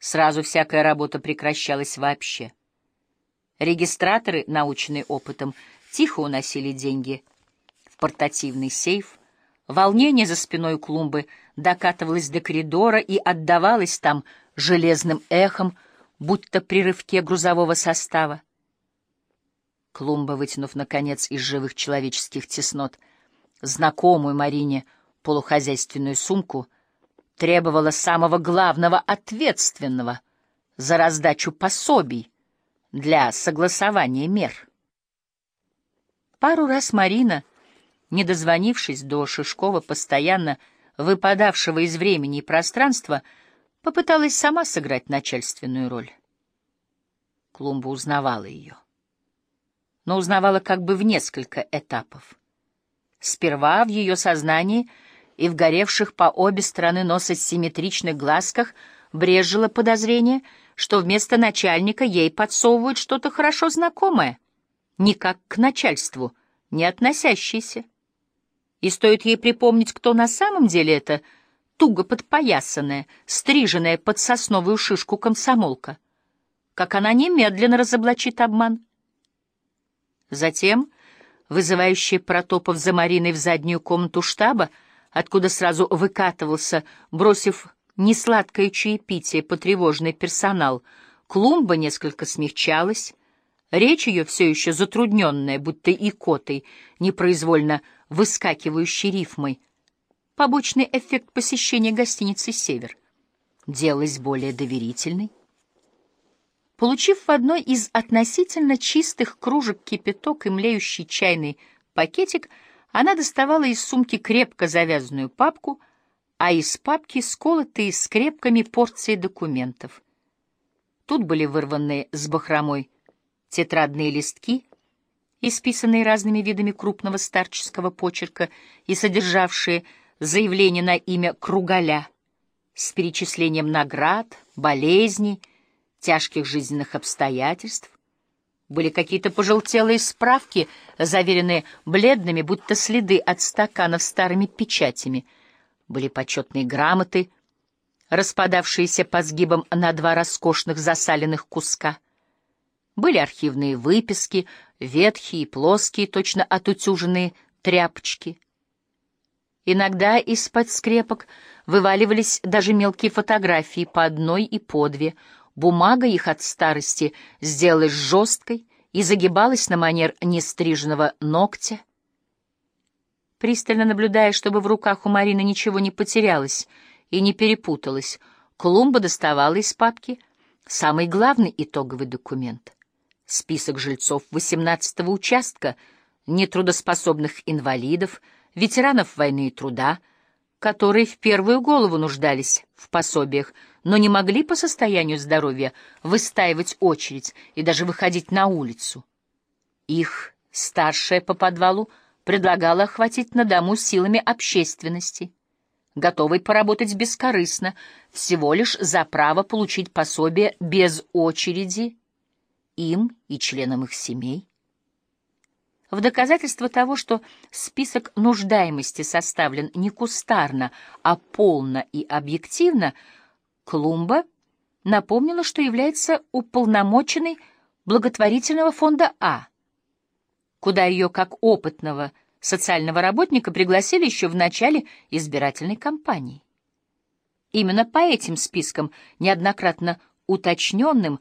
Сразу всякая работа прекращалась вообще. Регистраторы, наученные опытом, тихо уносили деньги в портативный сейф. Волнение за спиной клумбы докатывалось до коридора и отдавалось там железным эхом, будто при рывке грузового состава. Клумба, вытянув, наконец, из живых человеческих теснот знакомую Марине полухозяйственную сумку, требовала самого главного ответственного за раздачу пособий для согласования мер. Пару раз Марина, не дозвонившись до Шишкова, постоянно выпадавшего из времени и пространства, попыталась сама сыграть начальственную роль. Клумба узнавала ее. Но узнавала как бы в несколько этапов. Сперва в ее сознании и в горевших по обе стороны носа симметричных глазках брежило подозрение, что вместо начальника ей подсовывают что-то хорошо знакомое, никак к начальству, не относящееся. И стоит ей припомнить, кто на самом деле это туго подпоясанная, стриженная под сосновую шишку комсомолка, как она немедленно разоблачит обман. Затем, вызывающая протопав за Мариной в заднюю комнату штаба, откуда сразу выкатывался, бросив несладкое чаепитие потревоженный персонал, клумба несколько смягчалась, речь ее все еще затрудненная, будто икотой, непроизвольно выскакивающей рифмой, побочный эффект посещения гостиницы «Север», делалась более доверительной. Получив в одной из относительно чистых кружек кипяток и млеющий чайный пакетик, она доставала из сумки крепко завязанную папку, а из папки сколотые скрепками порции документов. Тут были вырванные с бахромой тетрадные листки, исписанные разными видами крупного старческого почерка и содержавшие заявление на имя Кругаля с перечислением наград, болезней, тяжких жизненных обстоятельств. Были какие-то пожелтелые справки, заверенные бледными, будто следы от стаканов старыми печатями. Были почетные грамоты, распадавшиеся по сгибам на два роскошных засаленных куска. Были архивные выписки, ветхие плоские, точно отутюженные тряпочки. Иногда из-под скрепок вываливались даже мелкие фотографии по одной и по две — Бумага их от старости сделалась жесткой и загибалась на манер нестриженного ногтя. Пристально наблюдая, чтобы в руках у Марины ничего не потерялось и не перепуталось, Клумба доставала из папки самый главный итоговый документ — список жильцов 18-го участка, нетрудоспособных инвалидов, ветеранов войны и труда, которые в первую голову нуждались в пособиях — но не могли по состоянию здоровья выстаивать очередь и даже выходить на улицу. Их старшая по подвалу предлагала охватить на дому силами общественности, готовой поработать бескорыстно, всего лишь за право получить пособие без очереди им и членам их семей. В доказательство того, что список нуждаемости составлен не кустарно, а полно и объективно, Клумба напомнила, что является уполномоченной благотворительного фонда А, куда ее как опытного социального работника пригласили еще в начале избирательной кампании. Именно по этим спискам, неоднократно уточненным,